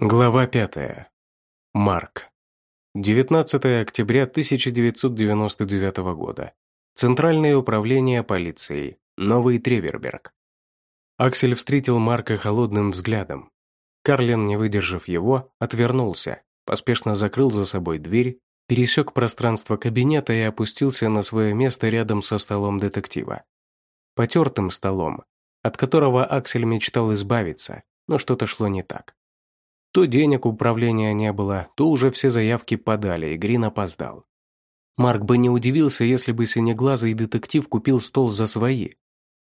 Глава 5. Марк. 19 октября 1999 года. Центральное управление полицией. Новый Треверберг. Аксель встретил Марка холодным взглядом. Карлин, не выдержав его, отвернулся, поспешно закрыл за собой дверь, пересек пространство кабинета и опустился на свое место рядом со столом детектива. Потертым столом, от которого Аксель мечтал избавиться, но что-то шло не так. То денег управления не было, то уже все заявки подали, и Грин опоздал. Марк бы не удивился, если бы синеглазый детектив купил стол за свои.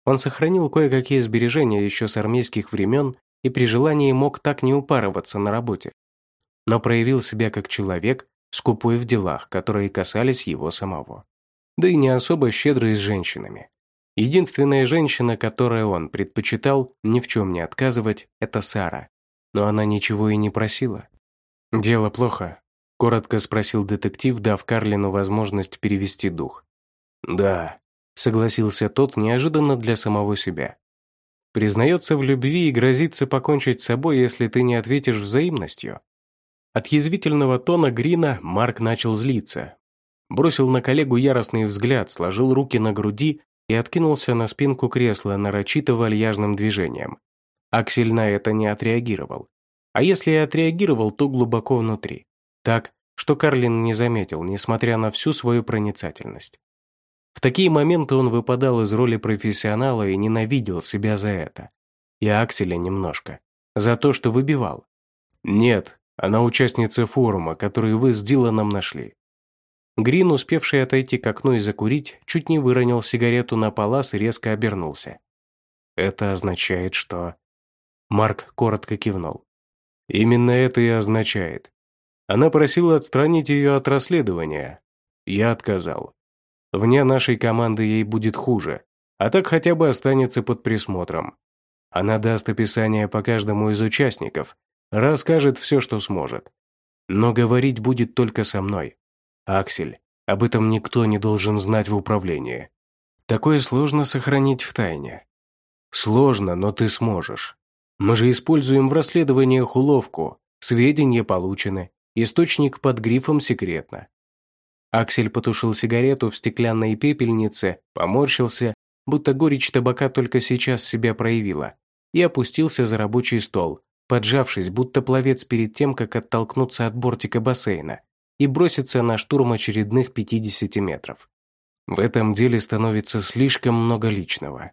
Он сохранил кое-какие сбережения еще с армейских времен и при желании мог так не упарываться на работе. Но проявил себя как человек, скупой в делах, которые касались его самого. Да и не особо щедрый с женщинами. Единственная женщина, которой он предпочитал ни в чем не отказывать, это Сара, но она ничего и не просила. «Дело плохо», – коротко спросил детектив, дав Карлину возможность перевести дух. «Да», – согласился тот неожиданно для самого себя. «Признается в любви и грозится покончить с собой, если ты не ответишь взаимностью». От язвительного тона Грина Марк начал злиться. Бросил на коллегу яростный взгляд, сложил руки на груди и откинулся на спинку кресла нарочито вальяжным движением. Аксель на это не отреагировал. А если и отреагировал, то глубоко внутри. Так, что Карлин не заметил, несмотря на всю свою проницательность. В такие моменты он выпадал из роли профессионала и ненавидел себя за это. И Акселя немножко. За то, что выбивал. Нет, она участница форума, который вы с Диланом нашли. Грин, успевший отойти к окну и закурить, чуть не выронил сигарету на палас и резко обернулся. Это означает, что... Марк коротко кивнул. Именно это и означает. Она просила отстранить ее от расследования. Я отказал. Вне нашей команды ей будет хуже, а так хотя бы останется под присмотром. Она даст описание по каждому из участников, расскажет все, что сможет. Но говорить будет только со мной. Аксель, об этом никто не должен знать в управлении. Такое сложно сохранить в тайне. Сложно, но ты сможешь. Мы же используем в расследованиях уловку. Сведения получены. Источник под грифом «секретно». Аксель потушил сигарету в стеклянной пепельнице, поморщился, будто горечь табака только сейчас себя проявила, и опустился за рабочий стол, поджавшись, будто пловец перед тем, как оттолкнуться от бортика бассейна и броситься на штурм очередных 50 метров. В этом деле становится слишком много личного.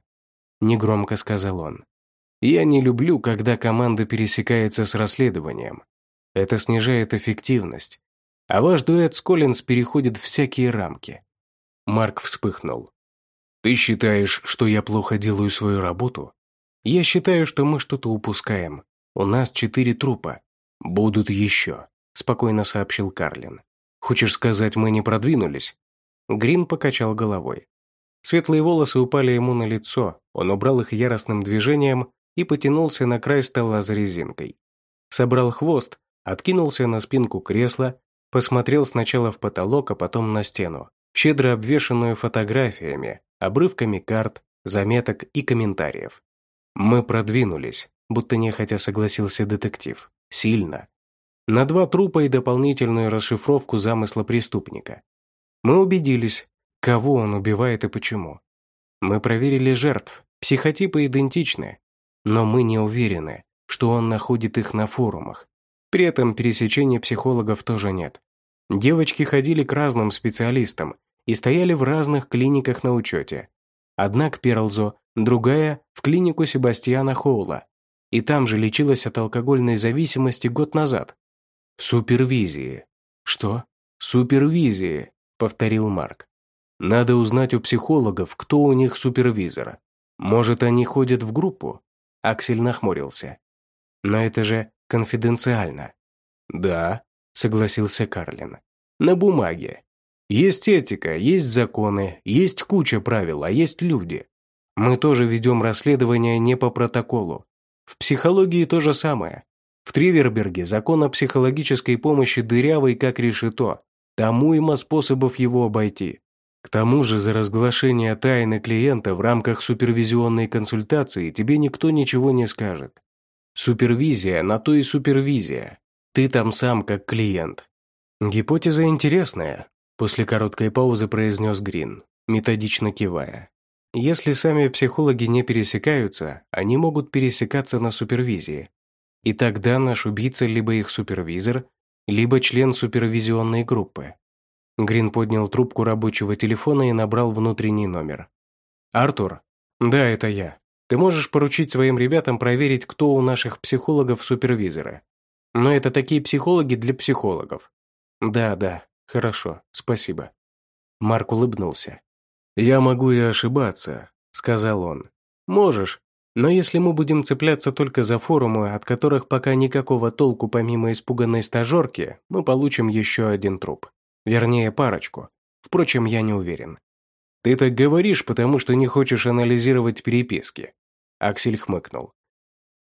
Негромко сказал он. Я не люблю, когда команда пересекается с расследованием. Это снижает эффективность. А ваш дуэт с Коллинз переходит всякие рамки. Марк вспыхнул. Ты считаешь, что я плохо делаю свою работу? Я считаю, что мы что-то упускаем. У нас четыре трупа. Будут еще, спокойно сообщил Карлин. Хочешь сказать, мы не продвинулись? Грин покачал головой. Светлые волосы упали ему на лицо, он убрал их яростным движением и потянулся на край стола за резинкой. Собрал хвост, откинулся на спинку кресла, посмотрел сначала в потолок, а потом на стену, щедро обвешанную фотографиями, обрывками карт, заметок и комментариев. «Мы продвинулись», будто нехотя согласился детектив. «Сильно. На два трупа и дополнительную расшифровку замысла преступника. Мы убедились, кого он убивает и почему. Мы проверили жертв, психотипы идентичны, но мы не уверены, что он находит их на форумах. При этом пересечения психологов тоже нет. Девочки ходили к разным специалистам и стояли в разных клиниках на учете. Одна к Перлзу, другая – в клинику Себастьяна Хоула. И там же лечилась от алкогольной зависимости год назад. Супервизии. Что? Супервизии, повторил Марк. Надо узнать у психологов, кто у них супервизор. Может, они ходят в группу? Аксель нахмурился. «Но это же конфиденциально». «Да», — согласился Карлин. «На бумаге. Есть этика, есть законы, есть куча правил, а есть люди. Мы тоже ведем расследование не по протоколу. В психологии то же самое. В Триверберге закон о психологической помощи дырявый, как решето. Тому има способов его обойти. К тому же за разглашение тайны клиента в рамках супервизионной консультации тебе никто ничего не скажет. Супервизия, на то и супервизия. Ты там сам как клиент. Гипотеза интересная, после короткой паузы произнес Грин, методично кивая. Если сами психологи не пересекаются, они могут пересекаться на супервизии. И тогда наш убийца либо их супервизор, либо член супервизионной группы. Грин поднял трубку рабочего телефона и набрал внутренний номер. «Артур?» «Да, это я. Ты можешь поручить своим ребятам проверить, кто у наших психологов супервизоры. Но это такие психологи для психологов». «Да, да, хорошо, спасибо». Марк улыбнулся. «Я могу и ошибаться», — сказал он. «Можешь, но если мы будем цепляться только за форумы, от которых пока никакого толку помимо испуганной стажерки, мы получим еще один труп. Вернее, парочку. Впрочем, я не уверен. Ты так говоришь, потому что не хочешь анализировать переписки. Аксель хмыкнул.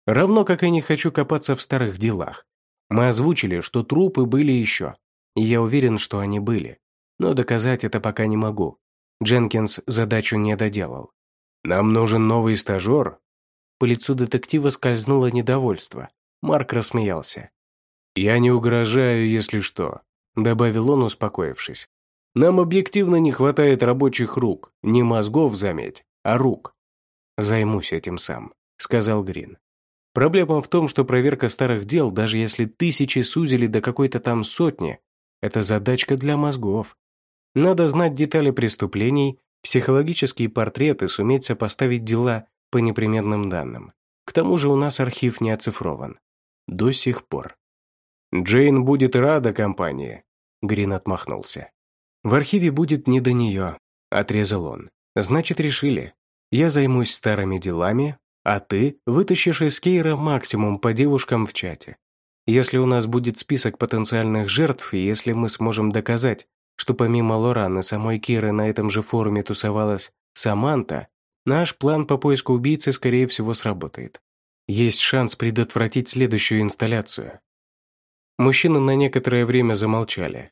Равно как и не хочу копаться в старых делах. Мы озвучили, что трупы были еще. И я уверен, что они были. Но доказать это пока не могу. Дженкинс задачу не доделал. «Нам нужен новый стажер?» По лицу детектива скользнуло недовольство. Марк рассмеялся. «Я не угрожаю, если что добавил он, успокоившись. «Нам объективно не хватает рабочих рук, не мозгов, заметь, а рук». «Займусь этим сам», — сказал Грин. «Проблема в том, что проверка старых дел, даже если тысячи сузили до какой-то там сотни, это задачка для мозгов. Надо знать детали преступлений, психологические портреты, суметь сопоставить дела по неприметным данным. К тому же у нас архив не оцифрован. До сих пор. «Джейн будет рада компании», — Грин отмахнулся. «В архиве будет не до нее», — отрезал он. «Значит, решили. Я займусь старыми делами, а ты вытащишь из Кейра максимум по девушкам в чате. Если у нас будет список потенциальных жертв, и если мы сможем доказать, что помимо Лоран и самой Киры на этом же форуме тусовалась Саманта, наш план по поиску убийцы, скорее всего, сработает. Есть шанс предотвратить следующую инсталляцию. Мужчины на некоторое время замолчали.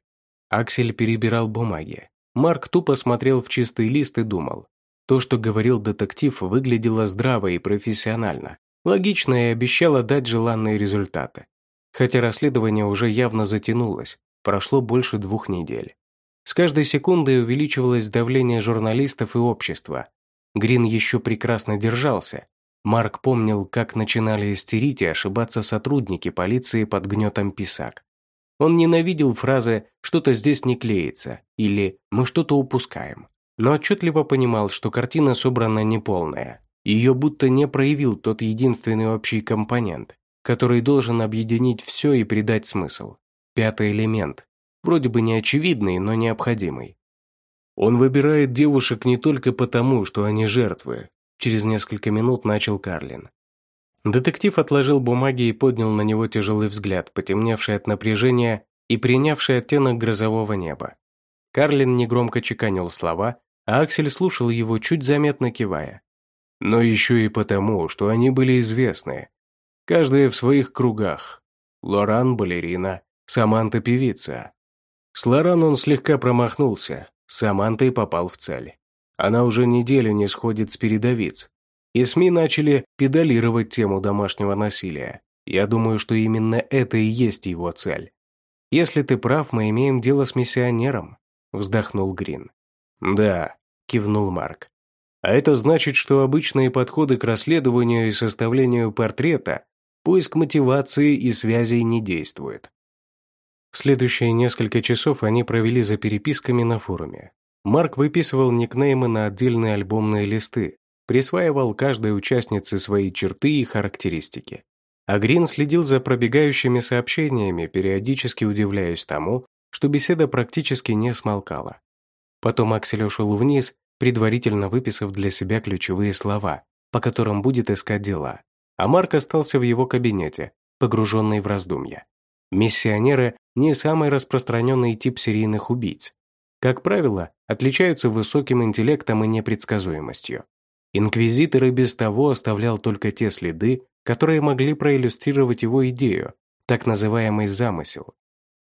Аксель перебирал бумаги. Марк тупо смотрел в чистый лист и думал. То, что говорил детектив, выглядело здраво и профессионально. Логично и обещало дать желанные результаты. Хотя расследование уже явно затянулось, прошло больше двух недель. С каждой секундой увеличивалось давление журналистов и общества. Грин еще прекрасно держался, Марк помнил, как начинали истерить и ошибаться сотрудники полиции под гнетом писак. Он ненавидел фразы «что-то здесь не клеится» или «мы что-то упускаем», но отчетливо понимал, что картина собрана неполная. Ее будто не проявил тот единственный общий компонент, который должен объединить все и придать смысл. Пятый элемент, вроде бы не очевидный, но необходимый. Он выбирает девушек не только потому, что они жертвы, Через несколько минут начал Карлин. Детектив отложил бумаги и поднял на него тяжелый взгляд, потемневший от напряжения и принявший оттенок грозового неба. Карлин негромко чеканил слова, а Аксель слушал его, чуть заметно кивая. Но еще и потому, что они были известны. Каждая в своих кругах. Лоран – балерина, Саманта – певица. С Лоран он слегка промахнулся, с Самантой попал в цель. Она уже неделю не сходит с передовиц. И СМИ начали педалировать тему домашнего насилия. Я думаю, что именно это и есть его цель. Если ты прав, мы имеем дело с миссионером, вздохнул Грин. Да, кивнул Марк. А это значит, что обычные подходы к расследованию и составлению портрета, поиск мотивации и связей не действуют. Следующие несколько часов они провели за переписками на форуме. Марк выписывал никнеймы на отдельные альбомные листы, присваивал каждой участнице свои черты и характеристики. А Грин следил за пробегающими сообщениями, периодически удивляясь тому, что беседа практически не смолкала. Потом Аксель ушел вниз, предварительно выписав для себя ключевые слова, по которым будет искать дела. А Марк остался в его кабинете, погруженный в раздумья. Миссионеры – не самый распространенный тип серийных убийц, как правило, отличаются высоким интеллектом и непредсказуемостью. Инквизитор и без того оставлял только те следы, которые могли проиллюстрировать его идею, так называемый замысел.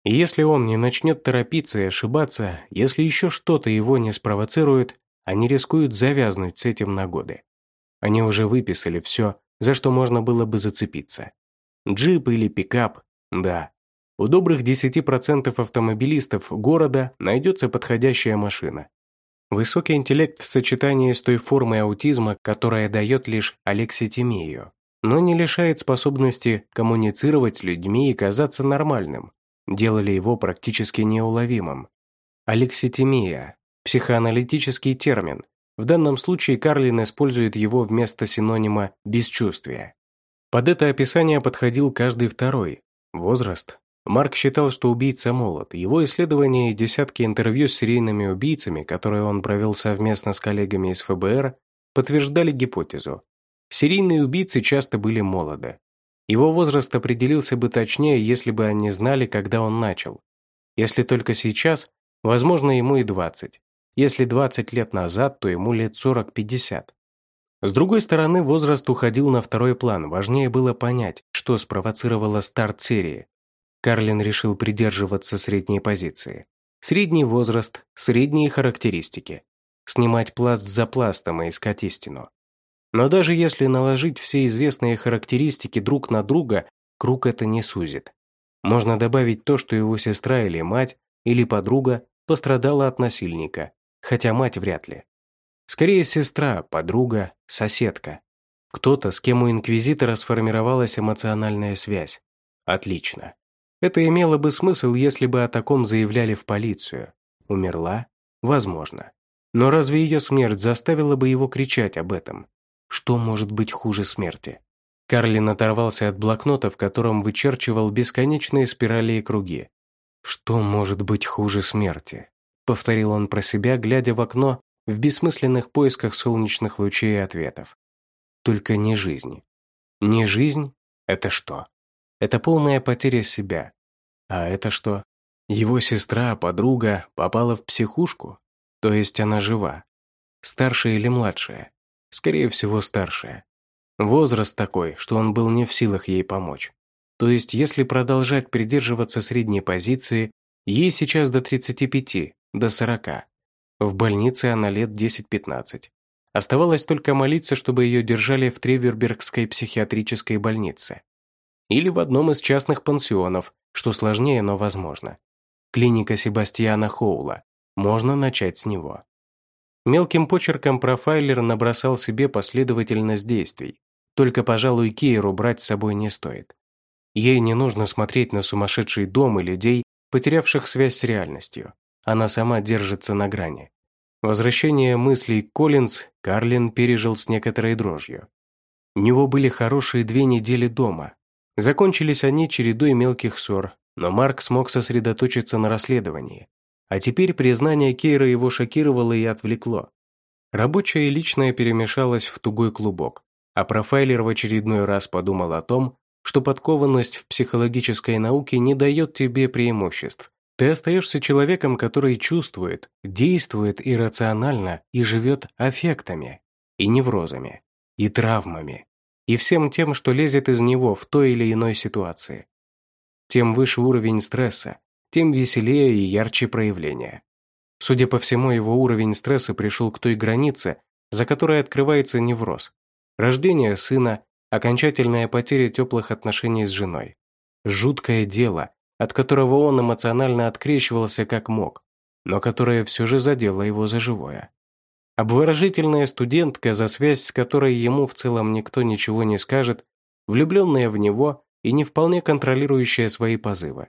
И если он не начнет торопиться и ошибаться, если еще что-то его не спровоцирует, они рискуют завязнуть с этим на годы. Они уже выписали все, за что можно было бы зацепиться. Джип или пикап, да. У добрых 10% автомобилистов города найдется подходящая машина. Высокий интеллект в сочетании с той формой аутизма, которая дает лишь алекситимию, но не лишает способности коммуницировать с людьми и казаться нормальным, делали его практически неуловимым. Алекситимия – психоаналитический термин. В данном случае Карлин использует его вместо синонима «бесчувствие». Под это описание подходил каждый второй. Возраст. Марк считал, что убийца молод. Его исследования и десятки интервью с серийными убийцами, которые он провел совместно с коллегами из ФБР, подтверждали гипотезу. Серийные убийцы часто были молоды. Его возраст определился бы точнее, если бы они знали, когда он начал. Если только сейчас, возможно, ему и 20. Если 20 лет назад, то ему лет 40-50. С другой стороны, возраст уходил на второй план, важнее было понять, что спровоцировало старт серии. Карлин решил придерживаться средней позиции. Средний возраст, средние характеристики. Снимать пласт за пластом и искать истину. Но даже если наложить все известные характеристики друг на друга, круг это не сузит. Можно добавить то, что его сестра или мать, или подруга пострадала от насильника, хотя мать вряд ли. Скорее сестра, подруга, соседка. Кто-то, с кем у инквизитора сформировалась эмоциональная связь. Отлично. Это имело бы смысл, если бы о таком заявляли в полицию. Умерла? Возможно. Но разве ее смерть заставила бы его кричать об этом? Что может быть хуже смерти? Карлин оторвался от блокнота, в котором вычерчивал бесконечные спирали и круги. «Что может быть хуже смерти?» Повторил он про себя, глядя в окно в бессмысленных поисках солнечных лучей и ответов. Только не жизнь. Не жизнь – это что? Это полная потеря себя. А это что? Его сестра, подруга попала в психушку? То есть она жива? Старшая или младшая? Скорее всего, старшая. Возраст такой, что он был не в силах ей помочь. То есть, если продолжать придерживаться средней позиции, ей сейчас до 35, до 40. В больнице она лет 10-15. Оставалось только молиться, чтобы ее держали в Тревербергской психиатрической больнице. Или в одном из частных пансионов, что сложнее, но возможно. Клиника Себастьяна Хоула. Можно начать с него. Мелким почерком профайлер набросал себе последовательность действий. Только, пожалуй, Кейру брать с собой не стоит. Ей не нужно смотреть на сумасшедший дом и людей, потерявших связь с реальностью. Она сама держится на грани. Возвращение мыслей Коллинз Карлин пережил с некоторой дрожью. У него были хорошие две недели дома. Закончились они чередой мелких ссор, но Марк смог сосредоточиться на расследовании. А теперь признание Кейра его шокировало и отвлекло. Рабочее и личное перемешалось в тугой клубок, а профайлер в очередной раз подумал о том, что подкованность в психологической науке не дает тебе преимуществ. Ты остаешься человеком, который чувствует, действует иррационально и живет аффектами, и неврозами, и травмами, и всем тем, что лезет из него в той или иной ситуации. Тем выше уровень стресса, тем веселее и ярче проявление. Судя по всему, его уровень стресса пришел к той границе, за которой открывается невроз. Рождение сына, окончательная потеря теплых отношений с женой. Жуткое дело, от которого он эмоционально открещивался как мог, но которое все же задело его за живое. Обворожительная студентка, за связь с которой ему в целом никто ничего не скажет, влюбленная в него и не вполне контролирующая свои позывы.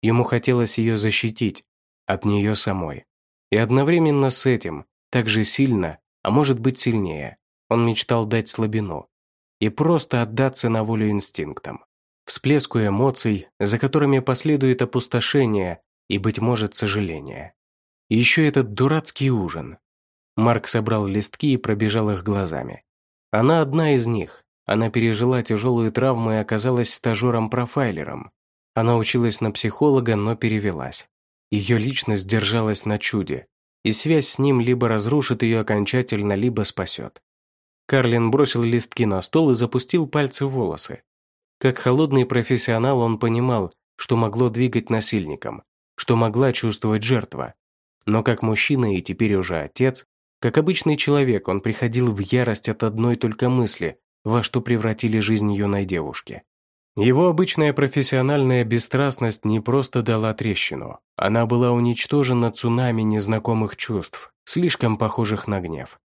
Ему хотелось ее защитить от нее самой. И одновременно с этим, так же сильно, а может быть сильнее, он мечтал дать слабину и просто отдаться на волю инстинктам, всплеску эмоций, за которыми последует опустошение и, быть может, сожаление. Еще этот дурацкий ужин. Марк собрал листки и пробежал их глазами. Она одна из них. Она пережила тяжелую травму и оказалась стажером-профайлером, она училась на психолога, но перевелась. Ее личность держалась на чуде, и связь с ним либо разрушит ее окончательно, либо спасет. Карлин бросил листки на стол и запустил пальцы в волосы. Как холодный профессионал он понимал, что могло двигать насильником, что могла чувствовать жертва. Но как мужчина и теперь уже отец, как обычный человек, он приходил в ярость от одной только мысли, во что превратили жизнь юной девушки. Его обычная профессиональная бесстрастность не просто дала трещину, она была уничтожена цунами незнакомых чувств, слишком похожих на гнев.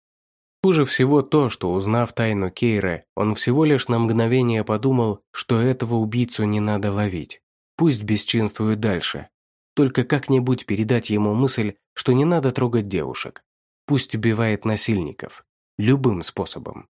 Хуже всего то, что, узнав тайну Кейры, он всего лишь на мгновение подумал, что этого убийцу не надо ловить. Пусть бесчинствует дальше. Только как-нибудь передать ему мысль, что не надо трогать девушек. Пусть убивает насильников. Любым способом.